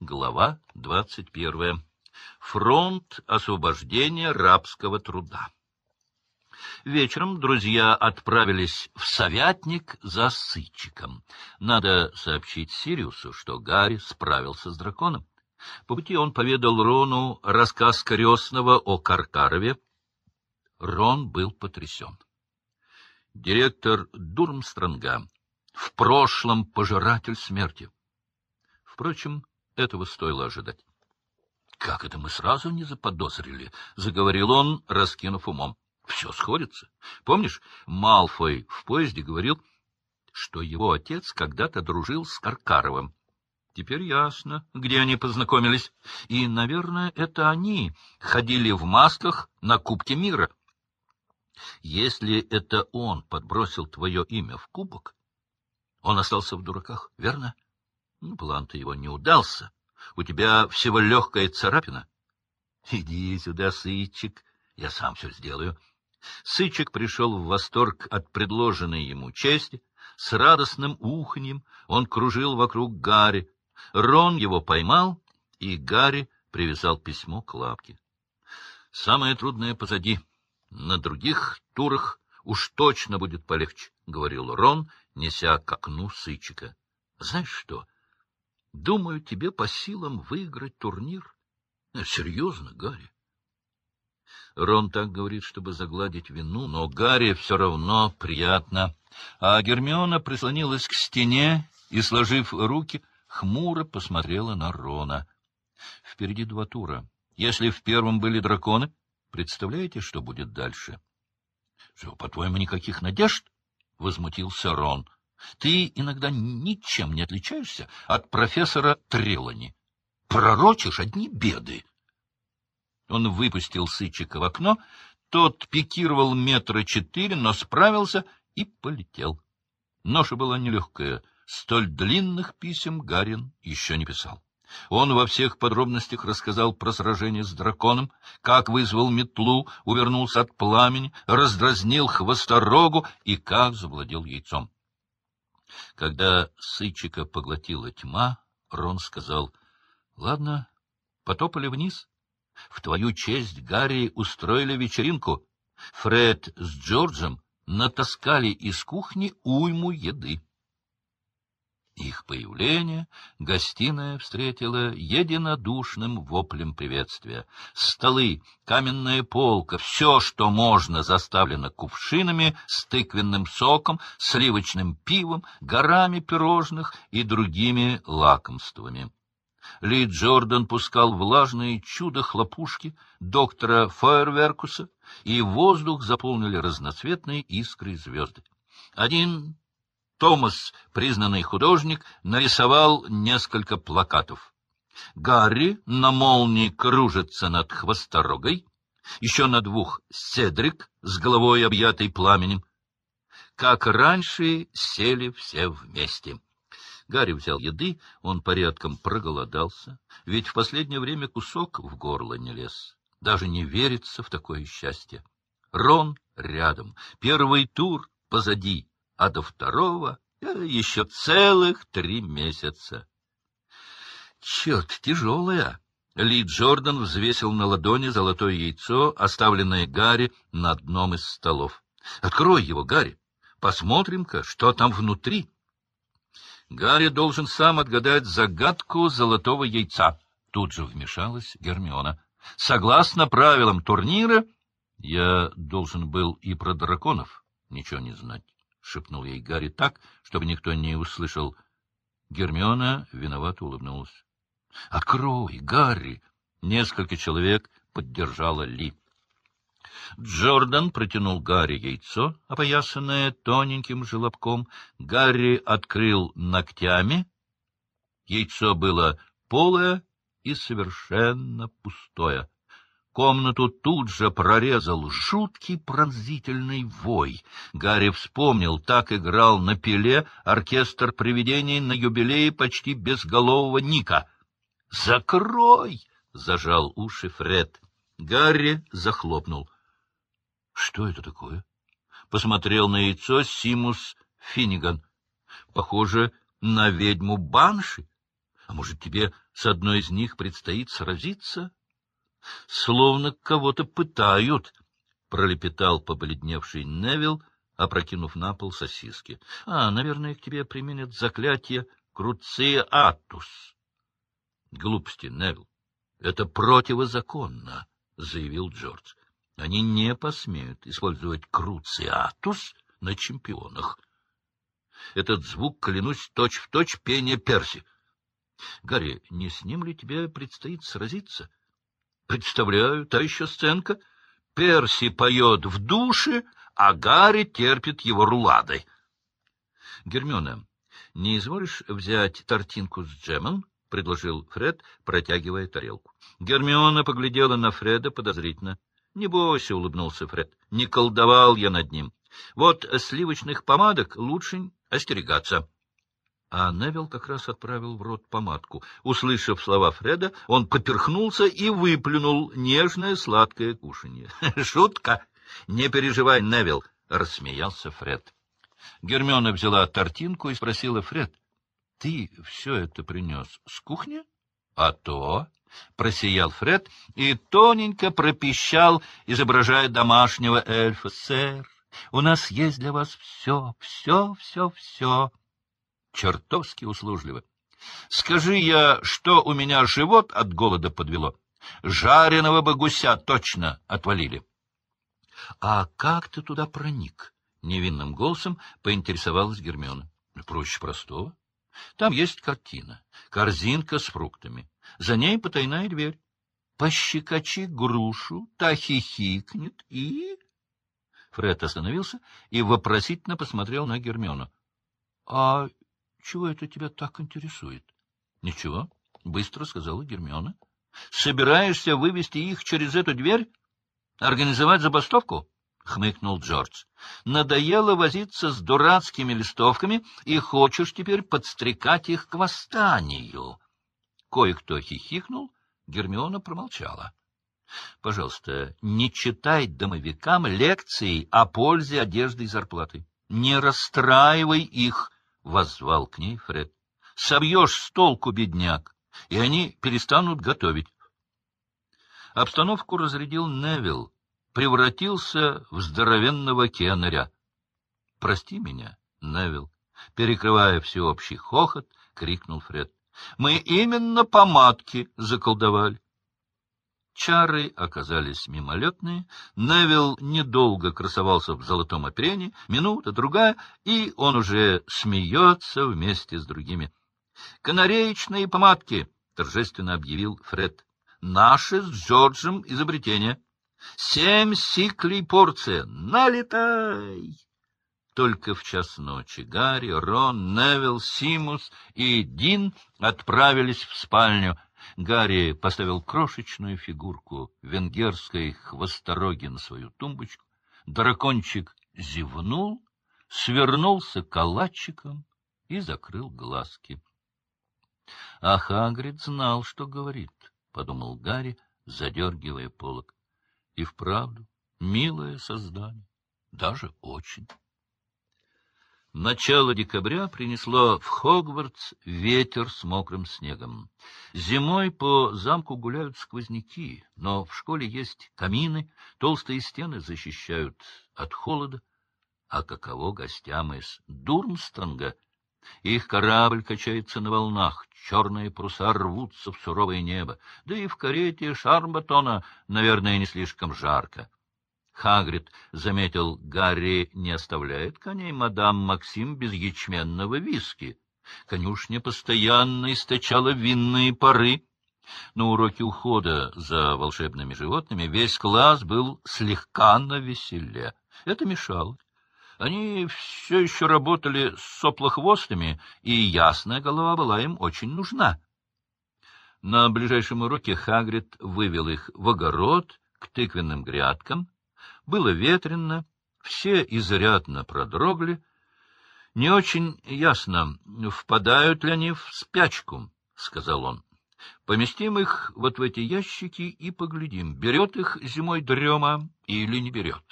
Глава двадцать первая. Фронт освобождения рабского труда. Вечером друзья отправились в Совятник за Сычиком. Надо сообщить Сириусу, что Гарри справился с драконом. По пути он поведал Рону рассказ Крестного о Каркарове. Рон был потрясен. Директор Дурмстронга в прошлом пожиратель смерти. Впрочем, этого стоило ожидать. — Как это мы сразу не заподозрили? — заговорил он, раскинув умом. — Все сходится. Помнишь, Малфой в поезде говорил, что его отец когда-то дружил с Каркаровым. Теперь ясно, где они познакомились. И, наверное, это они ходили в масках на Кубке мира. Если это он подбросил твое имя в кубок, он остался в дураках, верно? Ну, план-то его не удался. У тебя всего легкая царапина. Иди сюда, Сычик, я сам все сделаю. Сычик пришел в восторг от предложенной ему чести. С радостным уханьем он кружил вокруг Гарри. Рон его поймал, и Гарри привязал письмо к лапке. Самое трудное позади. На других турах уж точно будет полегче, — говорил Рон, неся к окну Сычика. — Знаешь что? Думаю, тебе по силам выиграть турнир. — Серьезно, Гарри? Рон так говорит, чтобы загладить вину, но Гарри все равно приятно. А Гермиона прислонилась к стене и, сложив руки, хмуро посмотрела на Рона. Впереди два тура. Если в первом были драконы, представляете, что будет дальше? — по-твоему, никаких надежд? — возмутился Рон. — Ты иногда ничем не отличаешься от профессора Трелани. Пророчишь одни беды. Он выпустил Сычика в окно, тот пикировал метра четыре, но справился и полетел. Ноша была нелегкая, столь длинных писем Гарин еще не писал. Он во всех подробностях рассказал про сражение с драконом, как вызвал метлу, увернулся от пламени, раздразнил хвосторогу и как завладел яйцом. Когда Сычика поглотила тьма, Рон сказал, — Ладно, потопали вниз. В твою честь Гарри устроили вечеринку. Фред с Джорджем натаскали из кухни уйму еды. Их появление гостиная встретила единодушным воплем приветствия. Столы, каменная полка, все, что можно, заставлено кувшинами с тыквенным соком, сливочным пивом, горами пирожных и другими лакомствами. Ли Джордан пускал влажные чудо-хлопушки доктора Фойерверкуса, и воздух заполнили разноцветные искры звезды. Один Томас, признанный художник, нарисовал несколько плакатов. Гарри на молнии кружится над хвосторогой, еще на двух Седрик с головой объятой пламенем. Как раньше сели все вместе. Гарри взял еды, он порядком проголодался, ведь в последнее время кусок в горло не лез. Даже не верится в такое счастье. Рон рядом, первый тур позади а до второго еще целых три месяца. Черт, тяжелая! Ли Джордан взвесил на ладони золотое яйцо, оставленное Гарри на одном из столов. — Открой его, Гарри. Посмотрим-ка, что там внутри. Гарри должен сам отгадать загадку золотого яйца. Тут же вмешалась Гермиона. Согласно правилам турнира, я должен был и про драконов ничего не знать. — шепнул ей Гарри так, чтобы никто не услышал. Гермиона виновато улыбнулась. — Открой, Гарри! Несколько человек поддержало Ли. Джордан протянул Гарри яйцо, опоясанное тоненьким желобком. Гарри открыл ногтями. Яйцо было полое и совершенно пустое. Комнату тут же прорезал жуткий пронзительный вой. Гарри вспомнил, так играл на пиле оркестр привидений на юбилее почти безголового Ника. «Закрой!» — зажал уши Фред. Гарри захлопнул. «Что это такое?» Посмотрел на яйцо Симус Финниган. «Похоже на ведьму Банши. А может, тебе с одной из них предстоит сразиться? Словно кого-то пытают, — пролепетал побледневший Невил, опрокинув на пол сосиски. — А, наверное, к тебе применят заклятие Круциатус. — Глупости, Невил. Это противозаконно, — заявил Джордж. Они не посмеют использовать Круциатус на чемпионах. Этот звук, клянусь, точь-в-точь точь пение Перси. Гарри, не с ним ли тебе предстоит сразиться? Представляю, та еще сценка. Перси поет в душе, а Гарри терпит его руладой. Гермиона, не изволишь взять тортинку с джемом? — предложил Фред, протягивая тарелку. Гермиона поглядела на Фреда подозрительно. — Не бойся, — улыбнулся Фред. — Не колдовал я над ним. Вот сливочных помадок лучше остерегаться. А Невил как раз отправил в рот помадку. Услышав слова Фреда, он поперхнулся и выплюнул нежное сладкое кушанье. — Шутка! Не переживай, Невил! — рассмеялся Фред. Гермиона взяла тортинку и спросила Фред. — Ты все это принес с кухни? — А то! — просиял Фред и тоненько пропищал, изображая домашнего эльфа. — Сэр, у нас есть для вас все, все, все, все чертовски услужливо. Скажи я, что у меня живот от голода подвело. Жареного бы гуся точно отвалили. — А как ты туда проник? — невинным голосом поинтересовалась Гермиона. — Проще простого. Там есть картина, корзинка с фруктами. За ней потайная дверь. Пощекочи грушу, та хихикнет и... Фред остановился и вопросительно посмотрел на Гермиону. — А чего это тебя так интересует? — Ничего, — быстро сказала Гермиона. — Собираешься вывести их через эту дверь? Организовать забастовку? — хмыкнул Джордж. — Надоело возиться с дурацкими листовками, и хочешь теперь подстрекать их к восстанию. Кое-кто хихикнул, Гермиона промолчала. — Пожалуйста, не читай домовикам лекции о пользе одежды и зарплаты. Не расстраивай их, воззвал к ней Фред. — Собьешь с толку, бедняк, и они перестанут готовить. Обстановку разрядил Невил, превратился в здоровенного кеннеря. — Прости меня, Невил, перекрывая всеобщий хохот, крикнул Фред. — Мы именно помадки заколдовали. Чары оказались мимолетные. Невил недолго красовался в золотом опрении, минута, другая, и он уже смеется вместе с другими. — Канареечные помадки! — торжественно объявил Фред. — Наше с Джорджем изобретение. Семь сиклей порция. Налетай! Только в час ночи Гарри, Рон, Невил, Симус и Дин отправились в спальню — Гарри поставил крошечную фигурку венгерской хвостороги на свою тумбочку. Дракончик зевнул, свернулся калачиком и закрыл глазки. — А Хагрид знал, что говорит, — подумал Гарри, задергивая полок. — И вправду, милое создание, даже очень. Начало декабря принесло в Хогвартс ветер с мокрым снегом. Зимой по замку гуляют сквозняки, но в школе есть камины, толстые стены защищают от холода. А каково гостям из Дурмстронга? Их корабль качается на волнах, черные паруса рвутся в суровое небо, да и в карете Шарбатона, наверное, не слишком жарко. Хагрид заметил, Гарри не оставляет коней мадам Максим без ячменного виски. Конюшня постоянно источала винные пары. На уроке ухода за волшебными животными весь класс был слегка навеселе. Это мешало. Они все еще работали с соплохвостами, и ясная голова была им очень нужна. На ближайшем уроке Хагрид вывел их в огород к тыквенным грядкам, было ветрено, все изрядно продрогли. Не очень ясно, впадают ли они в спячку, — сказал он. Поместим их вот в эти ящики и поглядим, берет их зимой дрема или не берет.